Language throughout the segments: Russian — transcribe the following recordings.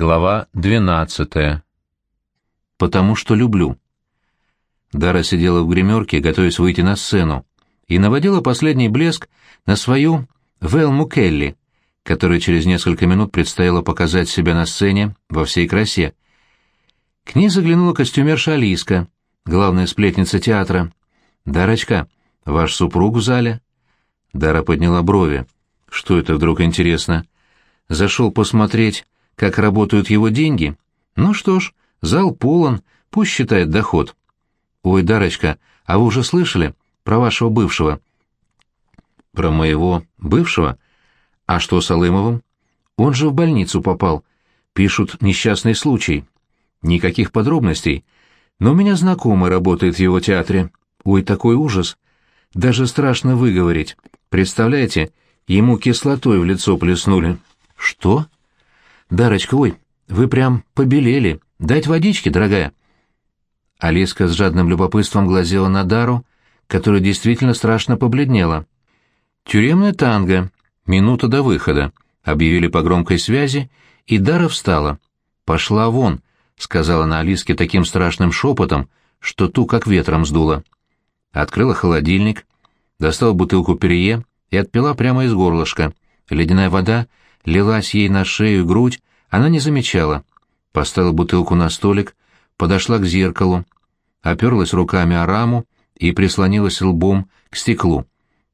Глава 12. Потому что люблю. Дара сидела в гримерке, готовясь выйти на сцену, и наводила последний блеск на свою Велму Келли, которая через несколько минут предстояло показать себя на сцене во всей красе. К ней заглянула костюмерша Алиска, главная сплетница театра. «Дарочка, ваш супруг в зале?» Дара подняла брови. «Что это вдруг интересно?» «Зашел посмотреть, как работают его деньги. Ну что ж, зал полон, пусть считает доход. Ой, Дарочка, а вы уже слышали про вашего бывшего? Про моего бывшего? А что с Алымовым? Он же в больницу попал. Пишут несчастный случай. Никаких подробностей. Но у меня знакомый работает в его театре. Ой, такой ужас. Даже страшно выговорить. Представляете, ему кислотой в лицо плеснули. Что? «Дарочка, ой, вы прям побелели. Дать водички, дорогая?» Алиска с жадным любопытством глазела на Дару, которая действительно страшно побледнела. «Тюремная танго. Минута до выхода», — объявили по громкой связи, и Дара встала. «Пошла вон», — сказала она Алиске таким страшным шепотом, что ту как ветром сдуло. Открыла холодильник, достала бутылку перье и отпила прямо из горлышка. Ледяная вода лилась ей на шею и грудь, она не замечала. Поставила бутылку на столик, подошла к зеркалу, оперлась руками о раму и прислонилась лбом к стеклу.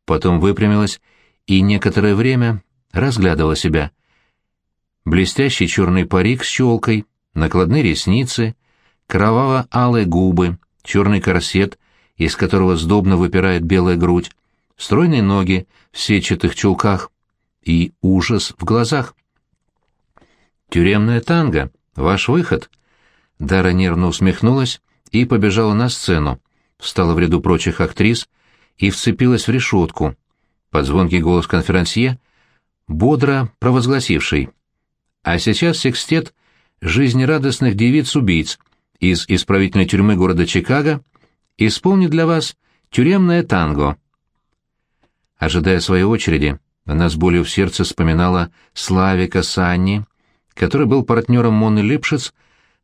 Потом выпрямилась и некоторое время разглядывала себя. Блестящий черный парик с челкой, накладные ресницы, кроваво-алые губы, черный корсет, из которого сдобно выпирает белая грудь, стройные ноги в сетчатых чулках, и ужас в глазах. «Тюремная танго, ваш выход!» Дара нервно усмехнулась и побежала на сцену, встала в ряду прочих актрис и вцепилась в решетку. Под звонкий голос конферансье, бодро провозгласивший. «А сейчас секстет жизнерадостных девиц-убийц из исправительной тюрьмы города Чикаго исполнит для вас тюремное танго». Ожидая своей очереди, она с болью в сердце вспоминала Славика Санни, который был партнером Моны Липшиц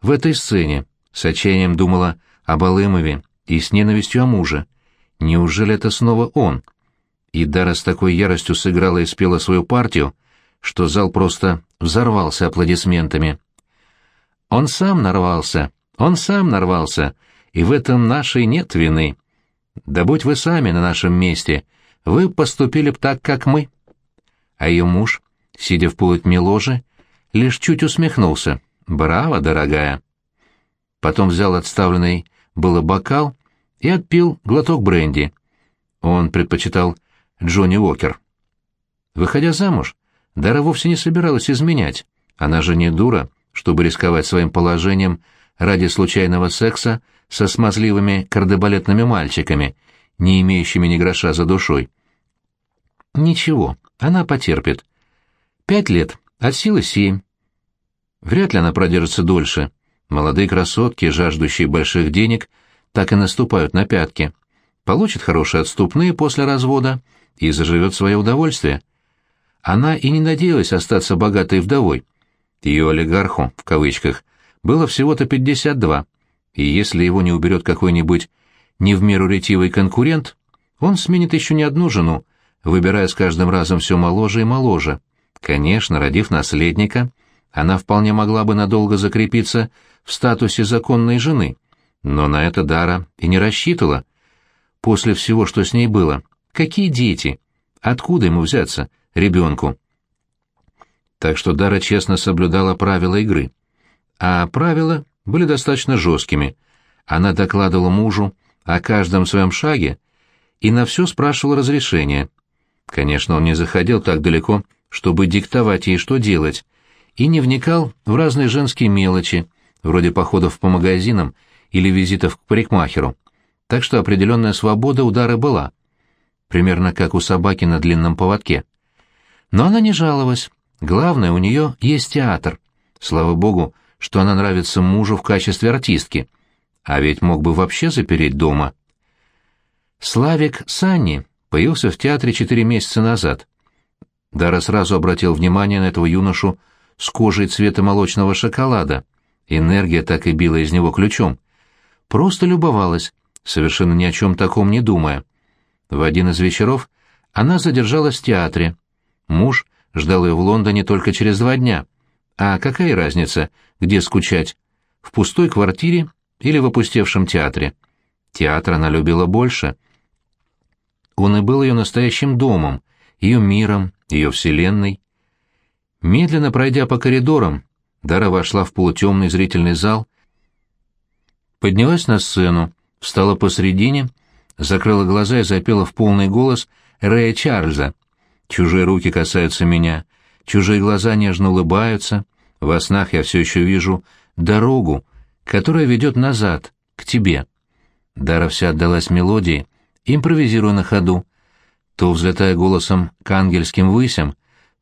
в этой сцене, с отчаянием думала об Алымове и с ненавистью о муже. Неужели это снова он? И Дара с такой яростью сыграла и спела свою партию, что зал просто взорвался аплодисментами. Он сам нарвался, он сам нарвался, и в этом нашей нет вины. Да будь вы сами на нашем месте, вы поступили б так, как мы а ее муж, сидя в полутьме ложи, лишь чуть усмехнулся. «Браво, дорогая!» Потом взял отставленный было бокал и отпил глоток бренди. Он предпочитал Джонни Уокер. Выходя замуж, Дара вовсе не собиралась изменять. Она же не дура, чтобы рисковать своим положением ради случайного секса со смазливыми кардебалетными мальчиками, не имеющими ни гроша за душой. Ничего, она потерпит. Пять лет, от силы семь. Вряд ли она продержится дольше. Молодые красотки, жаждущие больших денег, так и наступают на пятки. Получит хорошие отступные после развода и заживет свое удовольствие. Она и не надеялась остаться богатой вдовой. Ее олигарху, в кавычках, было всего-то 52, и если его не уберет какой-нибудь не в меру ретивый конкурент, он сменит еще не одну жену, выбирая с каждым разом все моложе и моложе. Конечно, родив наследника, она вполне могла бы надолго закрепиться в статусе законной жены, но на это Дара и не рассчитывала. После всего, что с ней было, какие дети? Откуда ему взяться, ребенку? Так что Дара честно соблюдала правила игры. А правила были достаточно жесткими. Она докладывала мужу о каждом своем шаге и на все спрашивала разрешения. Конечно, он не заходил так далеко, чтобы диктовать ей, что делать, и не вникал в разные женские мелочи, вроде походов по магазинам или визитов к парикмахеру. Так что определенная свобода удара была. Примерно как у собаки на длинном поводке. Но она не жаловалась. Главное, у нее есть театр. Слава богу, что она нравится мужу в качестве артистки. А ведь мог бы вообще запереть дома. Славик Санни появился в театре четыре месяца назад. Дара сразу обратил внимание на этого юношу с кожей цвета молочного шоколада. Энергия так и била из него ключом. Просто любовалась, совершенно ни о чем таком не думая. В один из вечеров она задержалась в театре. Муж ждал ее в Лондоне только через два дня. А какая разница, где скучать? В пустой квартире или в опустевшем театре? Театр она любила больше. Он и был ее настоящим домом, ее миром, ее вселенной. Медленно пройдя по коридорам, Дара вошла в полутемный зрительный зал, поднялась на сцену, встала посредине, закрыла глаза и запела в полный голос Рэя Чарльза. «Чужие руки касаются меня, чужие глаза нежно улыбаются, во снах я все еще вижу дорогу, которая ведет назад, к тебе». Дара вся отдалась мелодии, импровизируя на ходу, то взлетая голосом к ангельским высям,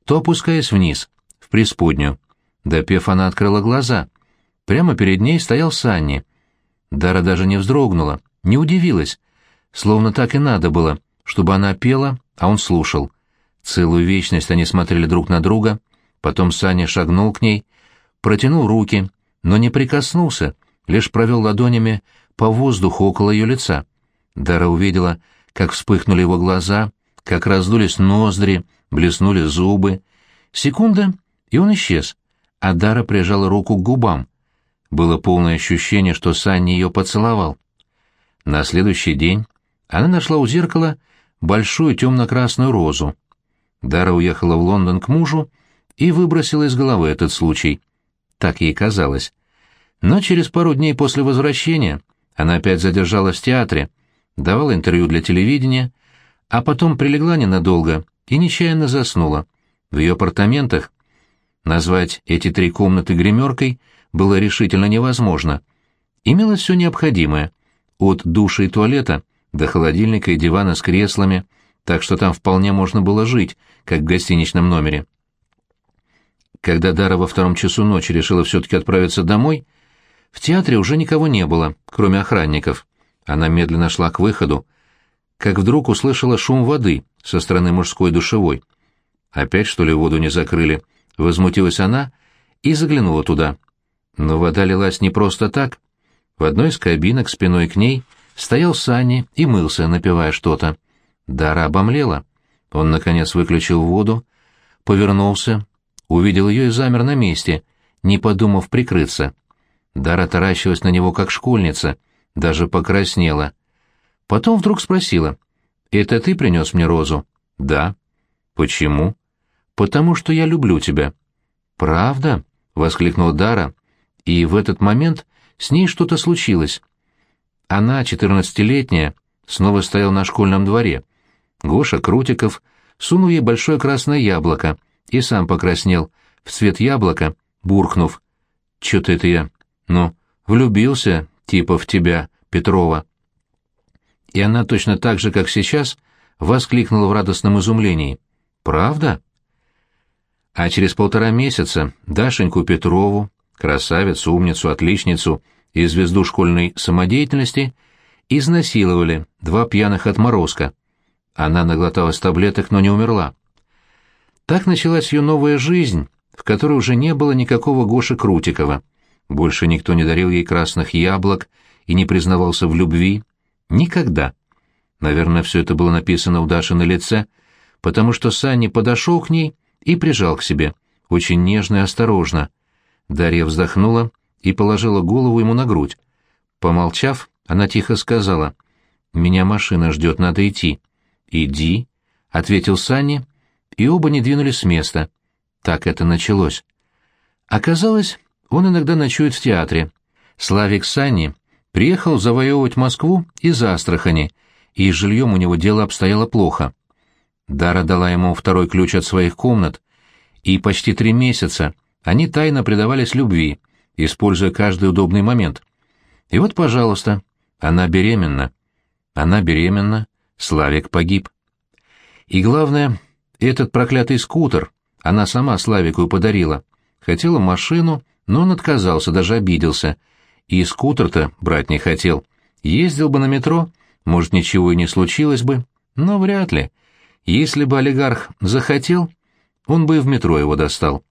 то опускаясь вниз, в преисподнюю. Допев, она открыла глаза. Прямо перед ней стоял Санни. Дара даже не вздрогнула, не удивилась, словно так и надо было, чтобы она пела, а он слушал. Целую вечность они смотрели друг на друга, потом Саня шагнул к ней, протянул руки, но не прикоснулся, лишь провел ладонями по воздуху около ее лица. Дара увидела, как вспыхнули его глаза, как раздулись ноздри, блеснули зубы. Секунда, и он исчез, а Дара прижала руку к губам. Было полное ощущение, что Санни ее поцеловал. На следующий день она нашла у зеркала большую темно-красную розу. Дара уехала в Лондон к мужу и выбросила из головы этот случай. Так ей казалось. Но через пару дней после возвращения она опять задержалась в театре, давала интервью для телевидения, а потом прилегла ненадолго и нечаянно заснула. В ее апартаментах назвать эти три комнаты гримеркой было решительно невозможно. Имелось все необходимое, от души и туалета до холодильника и дивана с креслами, так что там вполне можно было жить, как в гостиничном номере. Когда Дара во втором часу ночи решила все-таки отправиться домой, в театре уже никого не было, кроме охранников. Она медленно шла к выходу, как вдруг услышала шум воды со стороны мужской душевой. «Опять, что ли, воду не закрыли?» — возмутилась она и заглянула туда. Но вода лилась не просто так. В одной из кабинок спиной к ней стоял Санни и мылся, напивая что-то. Дара обомлела. Он, наконец, выключил воду, повернулся, увидел ее и замер на месте, не подумав прикрыться. Дара таращилась на него, как школьница, даже покраснела. Потом вдруг спросила, «Это ты принес мне розу?» «Да». «Почему?» «Потому что я люблю тебя». «Правда?» — воскликнула Дара, и в этот момент с ней что-то случилось. Она, четырнадцатилетняя, снова стояла на школьном дворе. Гоша Крутиков сунул ей большое красное яблоко и сам покраснел, в цвет яблока, буркнув. «Чё-то это я, ну, влюбился, типа, в тебя, Петрова». И она точно так же, как сейчас, воскликнула в радостном изумлении. «Правда?» А через полтора месяца Дашеньку Петрову, красавицу, умницу, отличницу и звезду школьной самодеятельности, изнасиловали два пьяных отморозка. Она наглоталась таблеток, но не умерла. Так началась ее новая жизнь, в которой уже не было никакого Гоши Крутикова. Больше никто не дарил ей красных яблок и не признавался в любви. Никогда. Наверное, все это было написано у Даши на лице, потому что Санни подошел к ней и прижал к себе, очень нежно и осторожно. Дарья вздохнула и положила голову ему на грудь. Помолчав, она тихо сказала, «Меня машина ждет, надо идти». «Иди», — ответил Санни, и оба не двинулись с места. Так это началось. Оказалось, он иногда ночует в театре. Славик Санни приехал завоевывать Москву из Астрахани, и с жильем у него дело обстояло плохо. Дара дала ему второй ключ от своих комнат, и почти три месяца они тайно предавались любви, используя каждый удобный момент. И вот, пожалуйста, она беременна. Она беременна, Славик погиб. И главное, этот проклятый скутер она сама Славику и подарила. Хотела машину, но он отказался, даже обиделся. И скутер-то брать не хотел. Ездил бы на метро, может, ничего и не случилось бы, но вряд ли. Если бы олигарх захотел, он бы и в метро его достал.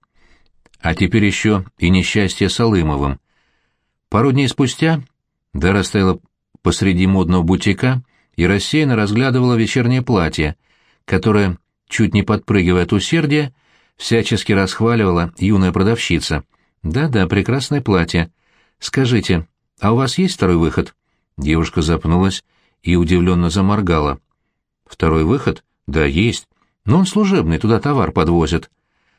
А теперь еще и несчастье с Алымовым. Пару дней спустя Дара стояла посреди модного бутика и рассеянно разглядывала вечернее платье, которое, чуть не подпрыгивая от усердия, всячески расхваливала юная продавщица. «Да-да, прекрасное платье. Скажите, а у вас есть второй выход?» Девушка запнулась и удивленно заморгала. «Второй выход? Да, есть. Но он служебный, туда товар подвозят».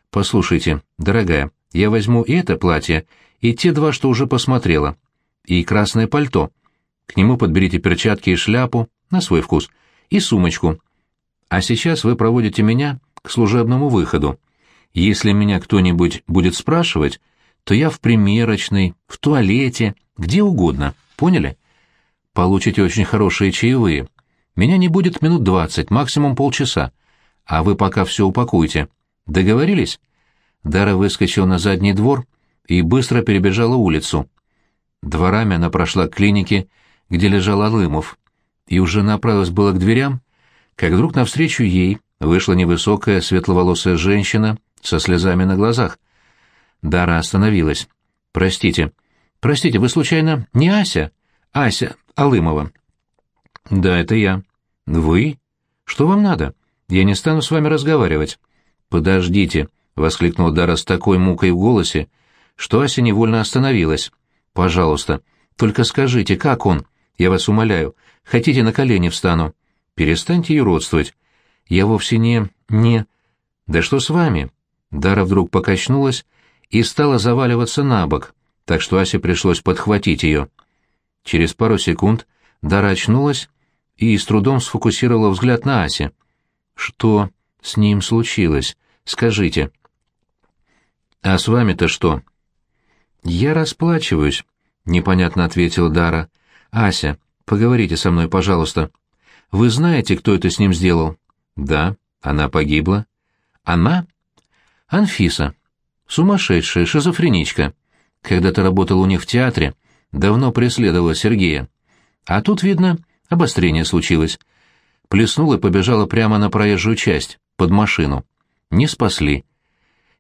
«Послушайте, дорогая, я возьму и это платье, и те два, что уже посмотрела, и красное пальто. К нему подберите перчатки и шляпу, на свой вкус, и сумочку. А сейчас вы проводите меня к служебному выходу. Если меня кто-нибудь будет спрашивать, то я в примерочной, в туалете, где угодно, поняли? Получите очень хорошие чаевые. Меня не будет минут двадцать, максимум полчаса. А вы пока все упакуйте. Договорились?» Дара выскочила на задний двор и быстро перебежала улицу. Дворами она прошла к клинике, где лежал Алымов, и уже направилась было к дверям, как вдруг навстречу ей вышла невысокая светловолосая женщина со слезами на глазах. Дара остановилась. «Простите, простите, вы случайно не Ася? Ася Алымова?» «Да, это я». «Вы? Что вам надо? Я не стану с вами разговаривать». «Подождите», — воскликнула Дара с такой мукой в голосе, что Ася невольно остановилась. «Пожалуйста, только скажите, как он? Я вас умоляю. Хотите, на колени встану? Перестаньте юродствовать. Я вовсе не... не... Да что с вами?» Дара вдруг покачнулась и стала заваливаться на бок, так что Асе пришлось подхватить ее. Через пару секунд Дара очнулась и с трудом сфокусировала взгляд на Асе. «Что с ним случилось? Скажите». «А с вами-то что?» «Я расплачиваюсь», — непонятно ответила Дара. «Ася, поговорите со мной, пожалуйста. Вы знаете, кто это с ним сделал?» «Да, она погибла». «Она?» «Анфиса. Сумасшедшая, шизофреничка. Когда-то работала у них в театре, давно преследовала Сергея. А тут, видно, обострение случилось. Плеснула и побежала прямо на проезжую часть, под машину. Не спасли.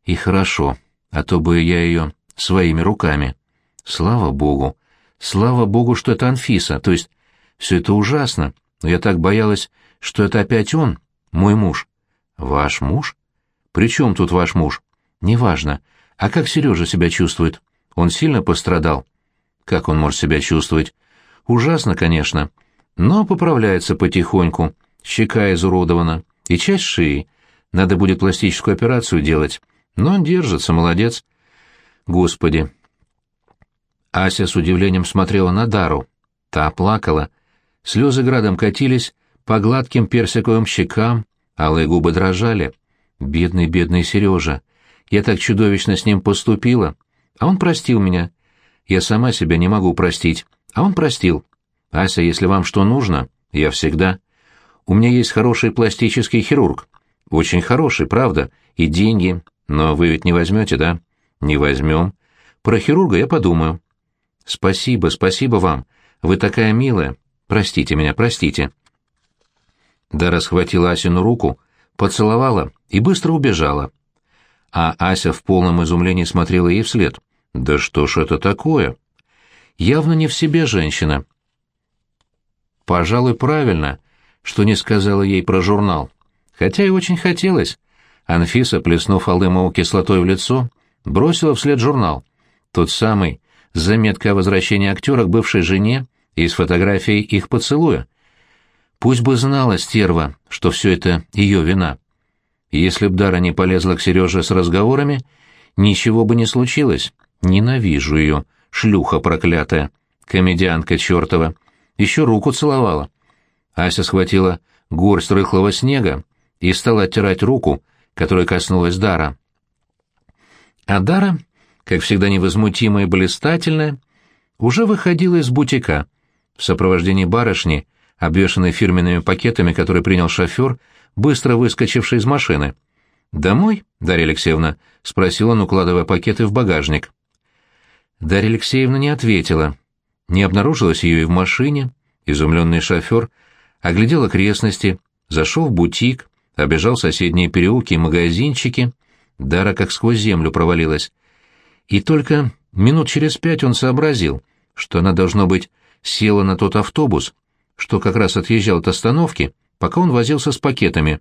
И хорошо, а то бы я ее своими руками. Слава богу. Слава богу, что это Анфиса, то есть все это ужасно, но я так боялась, что это опять он, мой муж. Ваш муж? При чем тут ваш муж? Неважно. А как Сережа себя чувствует? Он сильно пострадал? Как он может себя чувствовать? Ужасно, конечно. Но поправляется потихоньку. Щека изуродована. И часть шеи. Надо будет пластическую операцию делать. Но он держится, молодец. Господи, Ася с удивлением смотрела на Дару. Та плакала. Слезы градом катились по гладким персиковым щекам, алые губы дрожали. Бедный, бедный Сережа. Я так чудовищно с ним поступила. А он простил меня. Я сама себя не могу простить. А он простил. Ася, если вам что нужно, я всегда. У меня есть хороший пластический хирург. Очень хороший, правда. И деньги. Но вы ведь не возьмете, да? Не возьмем. Про хирурга я подумаю. «Спасибо, спасибо вам. Вы такая милая. Простите меня, простите». Дара схватила Асину руку, поцеловала и быстро убежала. А Ася в полном изумлении смотрела ей вслед. «Да что ж это такое?» Явно не в себе женщина. Пожалуй, правильно, что не сказала ей про журнал. Хотя и очень хотелось. Анфиса, плеснув Алдымову кислотой в лицо, бросила вслед журнал. Тот самый, заметка о возвращении актера к бывшей жене и с фотографией их поцелуя. Пусть бы знала стерва, что все это ее вина. Если б Дара не полезла к Сереже с разговорами, ничего бы не случилось. Ненавижу ее, шлюха проклятая, комедианка чертова. Еще руку целовала. Ася схватила горсть рыхлого снега и стала оттирать руку, которой коснулась Дара. А Дара как всегда невозмутимая и блистательная, уже выходила из бутика в сопровождении барышни, обвешанной фирменными пакетами, которые принял шофер, быстро выскочивший из машины. «Домой, Дарья Алексеевна?» — спросил он, укладывая пакеты в багажник. Дарья Алексеевна не ответила. Не обнаружилось ее и в машине. Изумленный шофер оглядел окрестности, зашел в бутик, обежал соседние переулки и магазинчики. Дара как сквозь землю провалилась. И только минут через пять он сообразил, что она, должно быть, села на тот автобус, что как раз отъезжал от остановки, пока он возился с пакетами.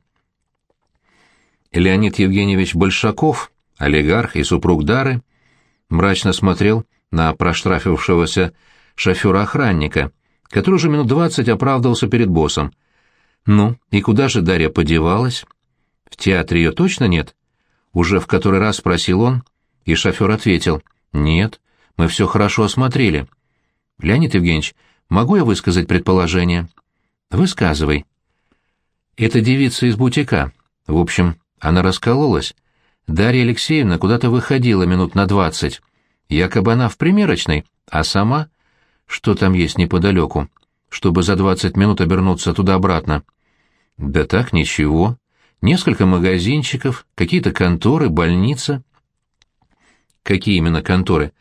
Леонид Евгеньевич Большаков, олигарх и супруг Дары, мрачно смотрел на проштрафившегося шофера-охранника, который уже минут двадцать оправдывался перед боссом. «Ну, и куда же Дарья подевалась?» «В театре ее точно нет?» Уже в который раз спросил он, и шофер ответил. «Нет, мы все хорошо осмотрели». «Леонид Евгеньевич, могу я высказать предположение?» «Высказывай». «Это девица из бутика. В общем, она раскололась. Дарья Алексеевна куда-то выходила минут на двадцать. Якобы она в примерочной, а сама... Что там есть неподалеку? Чтобы за двадцать минут обернуться туда-обратно. Да так, ничего. Несколько магазинчиков, какие-то конторы, больница. Какие именно конторы?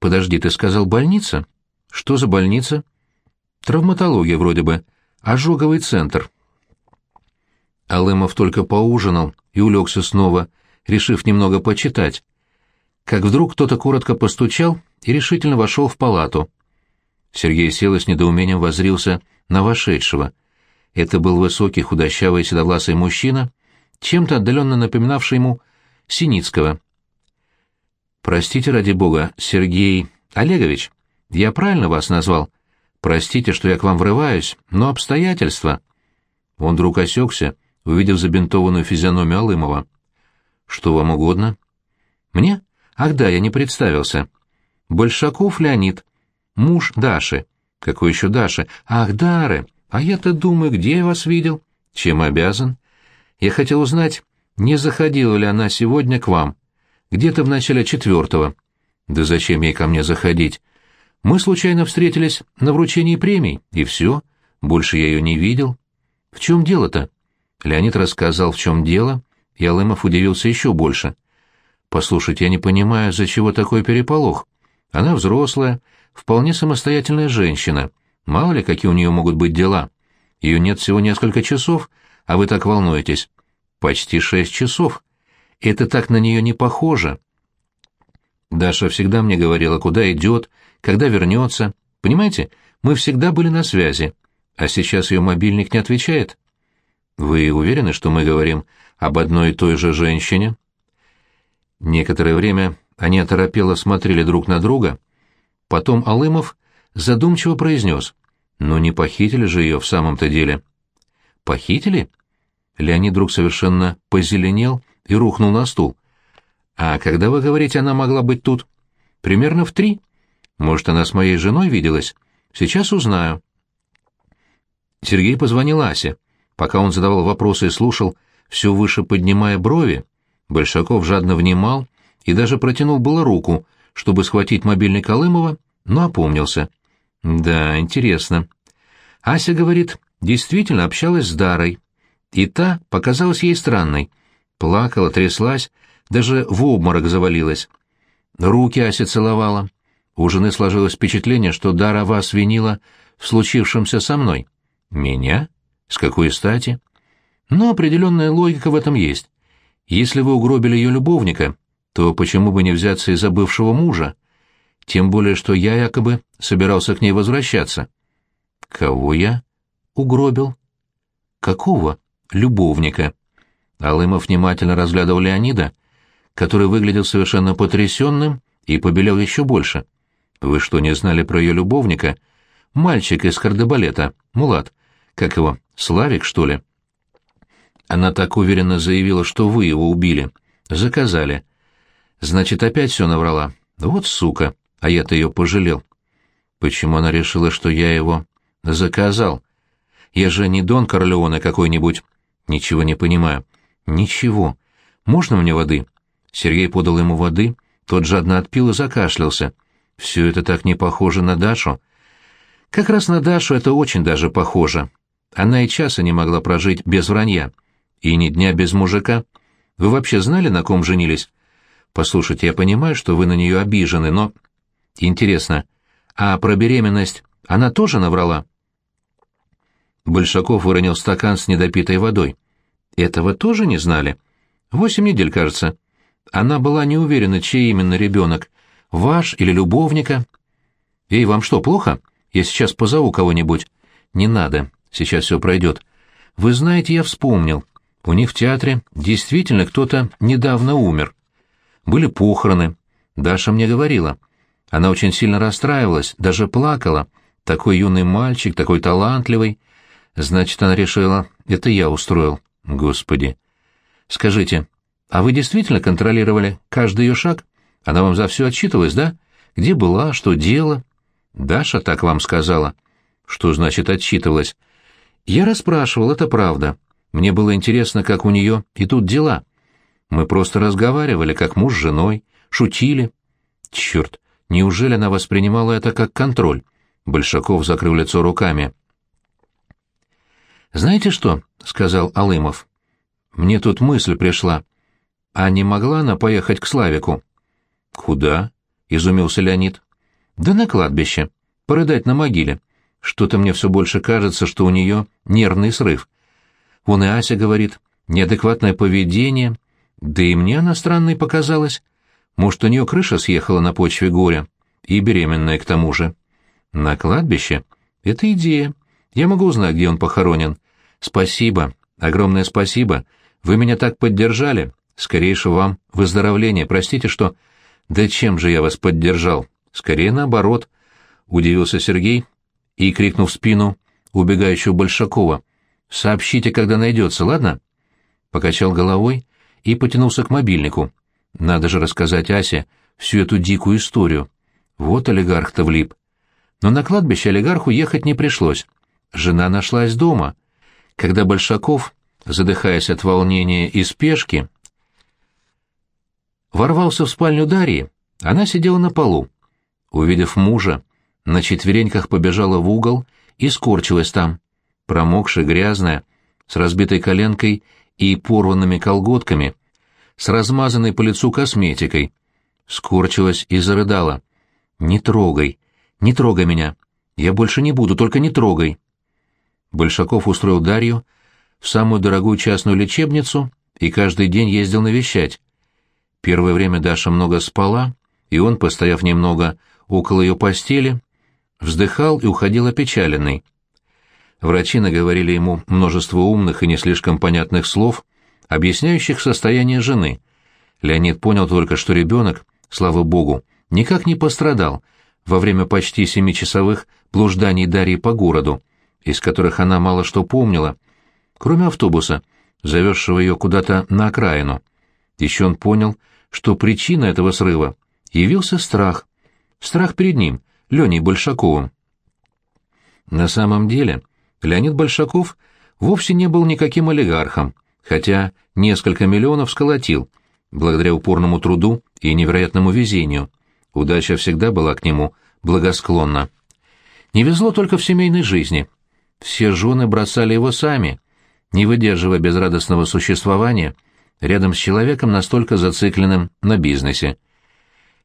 Подожди, ты сказал больница? Что за больница? Травматология вроде бы. Ожоговый центр. Алымов только поужинал и улегся снова, решив немного почитать. Как вдруг кто-то коротко постучал и решительно вошел в палату. Сергей сел и с недоумением возрился на вошедшего. Это был высокий, худощавый, седовласый мужчина, чем-то отдаленно напоминавший ему Синицкого. «Простите, ради бога, Сергей Олегович, я правильно вас назвал? Простите, что я к вам врываюсь, но обстоятельства...» Он вдруг осекся, увидев забинтованную физиономию Алымова. «Что вам угодно?» «Мне? Ах да, я не представился. Большаков Леонид, муж Даши. Какой еще Даши? Ах, Дары! А я-то думаю, где я вас видел? Чем обязан? Я хотел узнать, не заходила ли она сегодня к вам. Где-то в начале четвертого. Да зачем ей ко мне заходить? Мы случайно встретились на вручении премий, и все. Больше я ее не видел. В чем дело-то? Леонид рассказал, в чем дело, и Алымов удивился еще больше. «Послушайте, я не понимаю, за чего такой переполох. Она взрослая, вполне самостоятельная женщина. Мало ли, какие у нее могут быть дела. Ее нет всего несколько часов, а вы так волнуетесь. Почти шесть часов. Это так на нее не похоже». Даша всегда мне говорила, куда идет, когда вернется. Понимаете, мы всегда были на связи, а сейчас ее мобильник не отвечает. Вы уверены, что мы говорим об одной и той же женщине? Некоторое время они оторопело смотрели друг на друга. Потом Алымов задумчиво произнес. «Ну не похитили же ее в самом-то деле». «Похитили?» Леонид вдруг совершенно позеленел и рухнул на стул. «А когда вы говорите, она могла быть тут?» «Примерно в три. Может, она с моей женой виделась? Сейчас узнаю». Сергей позвонил Асе. Пока он задавал вопросы и слушал, все выше поднимая брови, Большаков жадно внимал и даже протянул было руку, чтобы схватить мобильный Колымова, но опомнился. Да, интересно. Ася, говорит, действительно общалась с Дарой. И та показалась ей странной. Плакала, тряслась, даже в обморок завалилась. Руки Ася целовала. У жены сложилось впечатление, что Дара вас винила в случившемся со мной. Меня? С какой стати? Но определенная логика в этом есть. Если вы угробили ее любовника, то почему бы не взяться из-за бывшего мужа? Тем более, что я якобы собирался к ней возвращаться. Кого я? Угробил. Какого? Любовника. Алымов внимательно разглядывал Леонида, который выглядел совершенно потрясенным и побелел еще больше. Вы что, не знали про ее любовника? Мальчик из кардебалета, Мулат. Как его, Славик, что ли? Она так уверенно заявила, что вы его убили. Заказали. Значит, опять все наврала. Вот сука, а я-то ее пожалел. Почему она решила, что я его заказал? Я же не Дон Корлеоне какой-нибудь. Ничего не понимаю. Ничего. Можно мне воды? Сергей подал ему воды, тот жадно отпил и закашлялся. Все это так не похоже на Дашу. Как раз на Дашу это очень даже похоже. Она и часа не могла прожить без вранья. И ни дня без мужика. Вы вообще знали, на ком женились? Послушайте, я понимаю, что вы на нее обижены, но... Интересно, а про беременность она тоже наврала? Большаков выронил стакан с недопитой водой. Этого тоже не знали? Восемь недель, кажется. Она была не уверена, чей именно ребенок, Ваш или любовника? Эй, вам что, плохо? Я сейчас позову кого-нибудь. Не надо, сейчас все пройдет. Вы знаете, я вспомнил. У них в театре действительно кто-то недавно умер. Были похороны. Даша мне говорила. Она очень сильно расстраивалась, даже плакала. Такой юный мальчик, такой талантливый. Значит, она решила, это я устроил. Господи. Скажите, а вы действительно контролировали каждый ее шаг? Она вам за все отчитывалась, да? Где была, что делала? Даша так вам сказала. Что значит отчитывалась? Я расспрашивал, это правда. Мне было интересно, как у нее и тут дела. Мы просто разговаривали, как муж с женой, шутили. Черт, неужели она воспринимала это как контроль? Большаков закрыл лицо руками. «Знаете что?» — сказал Алымов. «Мне тут мысль пришла. А не могла она поехать к Славику?» «Куда?» — изумился Леонид. «Да на кладбище. Порыдать на могиле. Что-то мне все больше кажется, что у нее нервный срыв. Вон и Ася говорит, неадекватное поведение, да и мне она странной показалась. Может, у нее крыша съехала на почве горя, и беременная к тому же. На кладбище? Это идея. Я могу узнать, где он похоронен. Спасибо, огромное спасибо. Вы меня так поддержали. Скорейшего вам выздоровления. Простите, что... Да чем же я вас поддержал? Скорее наоборот. Удивился Сергей и крикнул в спину убегающего Большакова. «Сообщите, когда найдется, ладно?» Покачал головой и потянулся к мобильнику. Надо же рассказать Асе всю эту дикую историю. Вот олигарх-то влип. Но на кладбище олигарху ехать не пришлось. Жена нашлась дома. Когда Большаков, задыхаясь от волнения и спешки, ворвался в спальню Дарьи, она сидела на полу. Увидев мужа, на четвереньках побежала в угол и скорчилась там, промокшая, грязная, с разбитой коленкой и порванными колготками, с размазанной по лицу косметикой. Скорчилась и зарыдала. «Не трогай, не трогай меня. Я больше не буду, только не трогай». Большаков устроил Дарью в самую дорогую частную лечебницу и каждый день ездил навещать. Первое время Даша много спала, и он, постояв немного около ее постели, вздыхал и уходил опечаленный. Врачи наговорили ему множество умных и не слишком понятных слов, объясняющих состояние жены. Леонид понял только, что ребенок, слава богу, никак не пострадал во время почти семичасовых блужданий Дарьи по городу, из которых она мало что помнила, кроме автобуса, завезшего ее куда-то на окраину. Еще он понял, что причина этого срыва явился страх. Страх перед ним, Леней Большаковым. На самом деле, Леонид Большаков вовсе не был никаким олигархом, хотя несколько миллионов сколотил, благодаря упорному труду и невероятному везению. Удача всегда была к нему благосклонна. Не везло только в семейной жизни. Все жены бросали его сами, не выдерживая безрадостного существования рядом с человеком настолько зацикленным на бизнесе.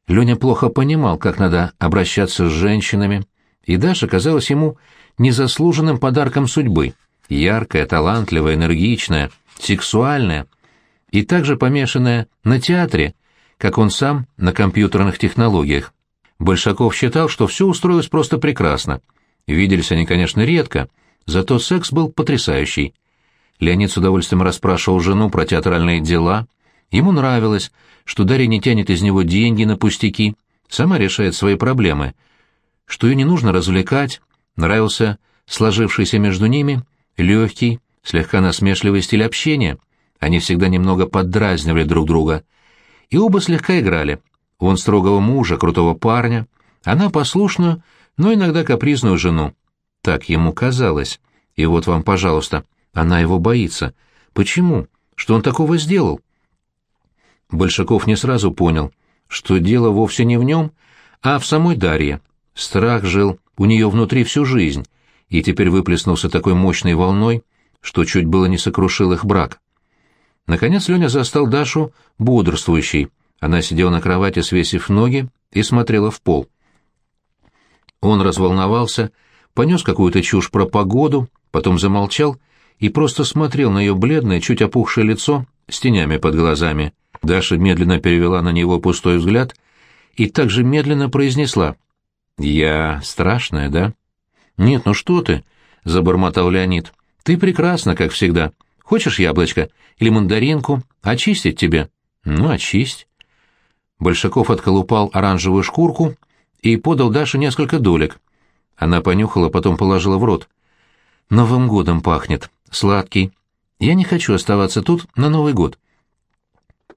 Леня плохо понимал, как надо обращаться с женщинами, и Даша казалась ему незаслуженным подарком судьбы, яркая, талантливая, энергичная, сексуальная, и также помешанная на театре, как он сам на компьютерных технологиях. Большаков считал, что все устроилось просто прекрасно. Виделись они, конечно, редко, зато секс был потрясающий. Леонид с удовольствием расспрашивал жену про театральные дела. Ему нравилось, что Дарья не тянет из него деньги на пустяки, сама решает свои проблемы, что ее не нужно развлекать, нравился сложившийся между ними легкий, слегка насмешливый стиль общения. Они всегда немного поддразнивали друг друга. И оба слегка играли. Он строгого мужа, крутого парня, она послушную, но иногда капризную жену. Так ему казалось. И вот вам, пожалуйста, она его боится. Почему? Что он такого сделал? Большаков не сразу понял, что дело вовсе не в нем, а в самой Дарье. Страх жил у нее внутри всю жизнь, и теперь выплеснулся такой мощной волной, что чуть было не сокрушил их брак. Наконец Леня застал Дашу бодрствующей. Она сидела на кровати, свесив ноги, и смотрела в пол. Он разволновался, понес какую-то чушь про погоду, потом замолчал и просто смотрел на ее бледное, чуть опухшее лицо с тенями под глазами. Даша медленно перевела на него пустой взгляд и так же медленно произнесла. «Я страшная, да?» «Нет, ну что ты?» — забормотал Леонид. «Ты прекрасна, как всегда. Хочешь яблочко? Или мандаринку? Очистить тебе?» «Ну, очисть». Большаков отколупал оранжевую шкурку и подал Даше несколько долек. Она понюхала, потом положила в рот. «Новым годом пахнет. Сладкий. Я не хочу оставаться тут на Новый год».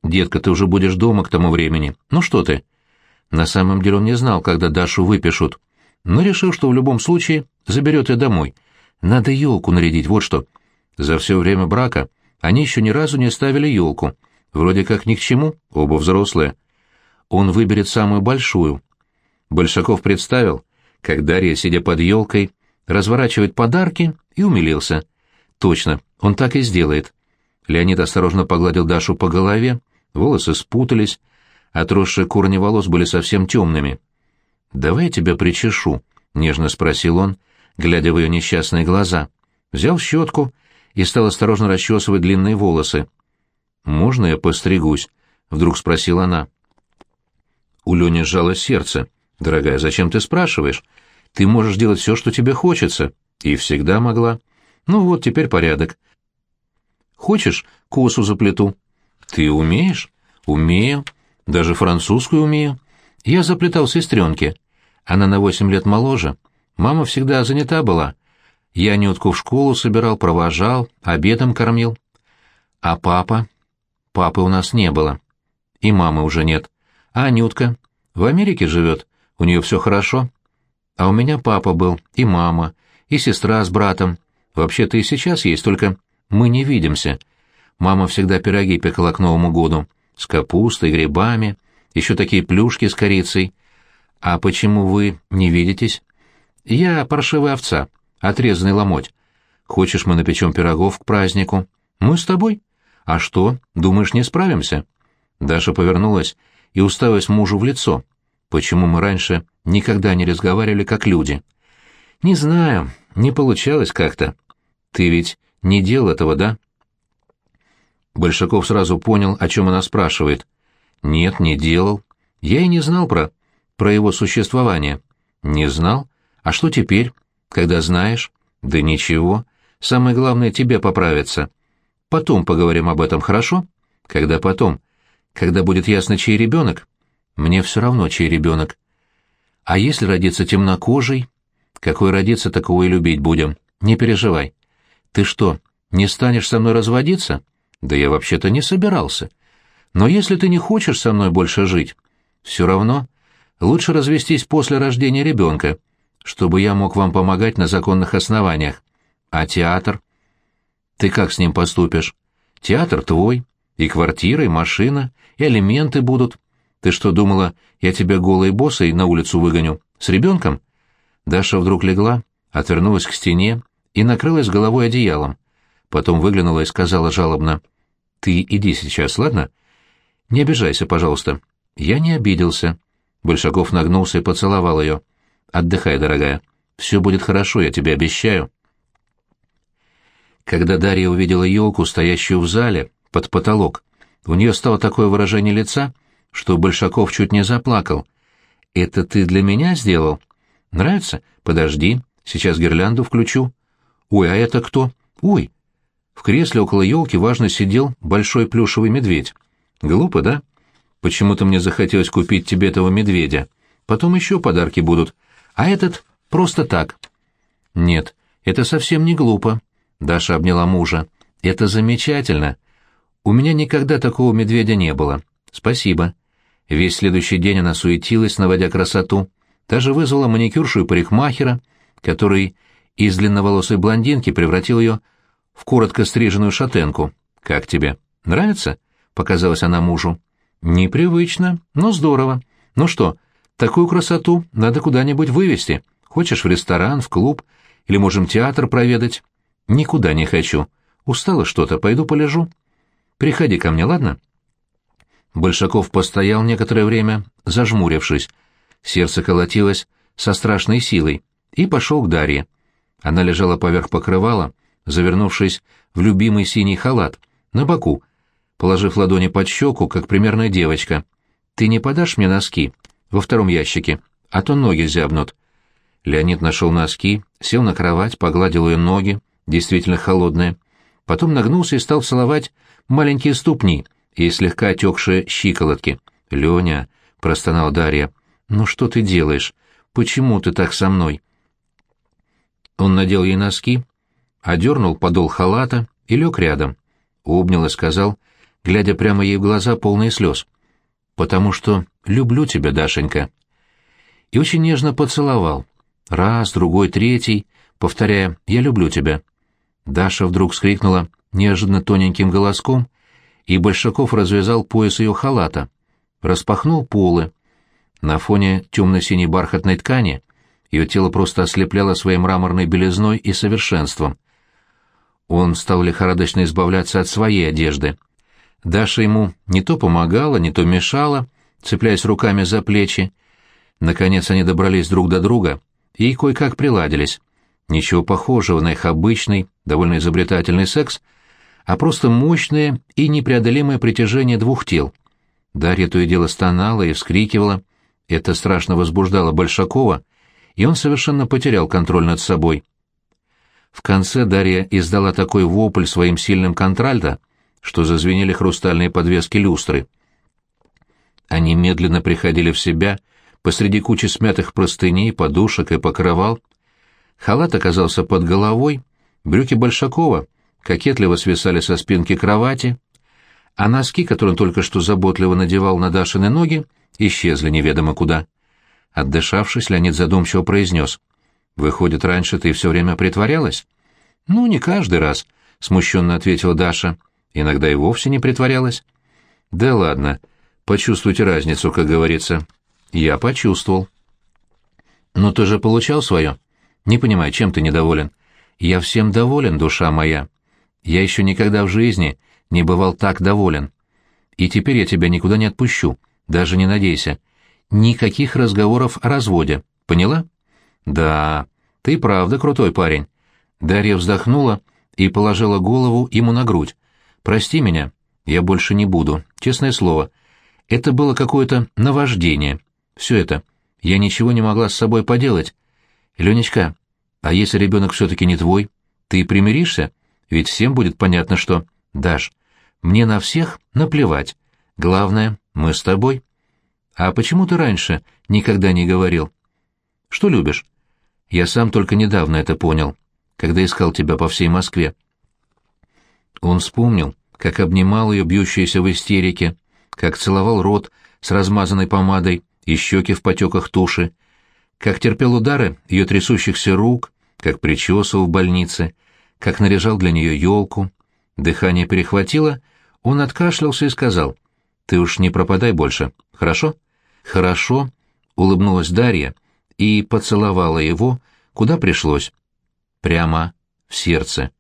«Детка, ты уже будешь дома к тому времени. Ну что ты?» На самом деле он не знал, когда Дашу выпишут, но решил, что в любом случае заберет ее домой. Надо елку нарядить, вот что. За все время брака они еще ни разу не ставили елку. Вроде как ни к чему, оба взрослые. Он выберет самую большую. Большаков представил, как Дарья, сидя под елкой, разворачивает подарки и умилился. Точно, он так и сделает. Леонид осторожно погладил Дашу по голове, волосы спутались, отросшие корни волос были совсем темными. «Давай я тебя причешу», — нежно спросил он, глядя в ее несчастные глаза. Взял щетку и стал осторожно расчесывать длинные волосы. «Можно я постригусь?» — вдруг спросила она. У Лени сжалось сердце. «Дорогая, зачем ты спрашиваешь? Ты можешь делать все, что тебе хочется. И всегда могла. Ну вот, теперь порядок. Хочешь, косу заплету?» «Ты умеешь?» «Умею. Даже французскую умею. Я заплетал сестренке. Она на восемь лет моложе. Мама всегда занята была. Я Нютку в школу собирал, провожал, обедом кормил. А папа? Папы у нас не было. И мамы уже нет. А Нютка? В Америке живет. У нее все хорошо. А у меня папа был, и мама, и сестра с братом. Вообще-то и сейчас есть, только мы не видимся. Мама всегда пироги пекла к Новому году с капустой, грибами, еще такие плюшки с корицей. А почему вы не видитесь? Я паршивая овца, отрезанный ломоть. Хочешь, мы напечем пирогов к празднику? Мы с тобой? А что, думаешь, не справимся? Даша повернулась и уставилась мужу в лицо. Почему мы раньше никогда не разговаривали как люди? Не знаю, не получалось как-то. Ты ведь не делал этого, да? Большаков сразу понял, о чем она спрашивает. «Нет, не делал. Я и не знал про... про его существование». «Не знал? А что теперь, когда знаешь?» «Да ничего. Самое главное, тебе поправиться. Потом поговорим об этом, хорошо?» «Когда потом? Когда будет ясно, чей ребенок?» «Мне все равно, чей ребенок. А если родиться темнокожий?» «Какой родиться, такого и любить будем. Не переживай. Ты что, не станешь со мной разводиться?» Да я вообще-то не собирался. Но если ты не хочешь со мной больше жить, все равно лучше развестись после рождения ребенка, чтобы я мог вам помогать на законных основаниях. А театр? Ты как с ним поступишь? Театр твой, и квартира, и машина, и алименты будут. Ты что, думала, я тебя голой боссой на улицу выгоню? С ребенком? Даша вдруг легла, отвернулась к стене и накрылась головой одеялом. Потом выглянула и сказала жалобно — ты иди сейчас, ладно? Не обижайся, пожалуйста. Я не обиделся. Большаков нагнулся и поцеловал ее. Отдыхай, дорогая. Все будет хорошо, я тебе обещаю. Когда Дарья увидела елку, стоящую в зале, под потолок, у нее стало такое выражение лица, что Большаков чуть не заплакал. «Это ты для меня сделал? Нравится? Подожди, сейчас гирлянду включу. Ой, а это кто? Ой, в кресле около елки важно сидел большой плюшевый медведь. Глупо, да? Почему-то мне захотелось купить тебе этого медведя. Потом еще подарки будут. А этот просто так. Нет, это совсем не глупо. Даша обняла мужа. Это замечательно. У меня никогда такого медведя не было. Спасибо. Весь следующий день она суетилась, наводя красоту. Даже вызвала маникюршу и парикмахера, который из длинноволосой блондинки превратил ее в коротко стриженную шатенку. «Как тебе? Нравится?» — показалась она мужу. «Непривычно, но здорово. Ну что, такую красоту надо куда-нибудь вывести. Хочешь в ресторан, в клуб? Или можем театр проведать?» «Никуда не хочу. Устала что-то, пойду полежу. Приходи ко мне, ладно?» Большаков постоял некоторое время, зажмурившись. Сердце колотилось со страшной силой, и пошел к Дарье. Она лежала поверх покрывала, завернувшись в любимый синий халат, на боку, положив ладони под щеку, как примерная девочка. «Ты не подашь мне носки? во втором ящике, а то ноги зябнут». Леонид нашел носки, сел на кровать, погладил ее ноги, действительно холодные. Потом нагнулся и стал целовать маленькие ступни и слегка отекшие щиколотки. «Леня», — простонал Дарья, — «ну что ты делаешь? Почему ты так со мной?» Он надел ей носки, одернул подол халата и лег рядом. Обнял и сказал, глядя прямо ей в глаза, полные слез. «Потому что люблю тебя, Дашенька». И очень нежно поцеловал. Раз, другой, третий, повторяя «Я люблю тебя». Даша вдруг вскрикнула неожиданно тоненьким голоском, и Большаков развязал пояс ее халата, распахнул полы. На фоне темно-синей бархатной ткани ее тело просто ослепляло своей мраморной белизной и совершенством. Он стал лихорадочно избавляться от своей одежды. Даша ему не то помогала, не то мешала, цепляясь руками за плечи. Наконец они добрались друг до друга и кое-как приладились. Ничего похожего на их обычный, довольно изобретательный секс, а просто мощное и непреодолимое притяжение двух тел. Дарья то и дело стонала и вскрикивала. Это страшно возбуждало Большакова, и он совершенно потерял контроль над собой. В конце Дарья издала такой вопль своим сильным контральто, что зазвенели хрустальные подвески люстры. Они медленно приходили в себя посреди кучи смятых простыней, подушек и покрывал. Халат оказался под головой, брюки Большакова кокетливо свисали со спинки кровати, а носки, которые он только что заботливо надевал на Дашины ноги, исчезли неведомо куда. Отдышавшись, Леонид задумчиво произнес. «Выходит, раньше ты все время притворялась?» «Ну, не каждый раз», — смущенно ответила Даша. «Иногда и вовсе не притворялась». «Да ладно. Почувствуйте разницу, как говорится». «Я почувствовал». «Но ты же получал свое?» «Не понимаю, чем ты недоволен?» «Я всем доволен, душа моя. Я еще никогда в жизни не бывал так доволен. И теперь я тебя никуда не отпущу, даже не надейся. Никаких разговоров о разводе, поняла? Да, ты правда крутой парень. Дарья вздохнула и положила голову ему на грудь. Прости меня, я больше не буду, честное слово. Это было какое-то наваждение. Все это. Я ничего не могла с собой поделать. Ленечка, а если ребенок все-таки не твой, ты примиришься? Ведь всем будет понятно, что... Даш, мне на всех наплевать. Главное, мы с тобой. А почему ты раньше никогда не говорил? Что любишь? Я сам только недавно это понял, когда искал тебя по всей Москве. Он вспомнил, как обнимал ее, бьющуюся в истерике, как целовал рот с размазанной помадой и щеки в потеках туши, как терпел удары ее трясущихся рук, как причесывал в больнице, как наряжал для нее елку. Дыхание перехватило, он откашлялся и сказал, «Ты уж не пропадай больше, хорошо?» «Хорошо», — улыбнулась Дарья и поцеловала его, куда пришлось. Прямо в сердце.